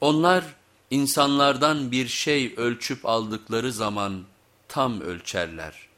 Onlar insanlardan bir şey ölçüp aldıkları zaman tam ölçerler.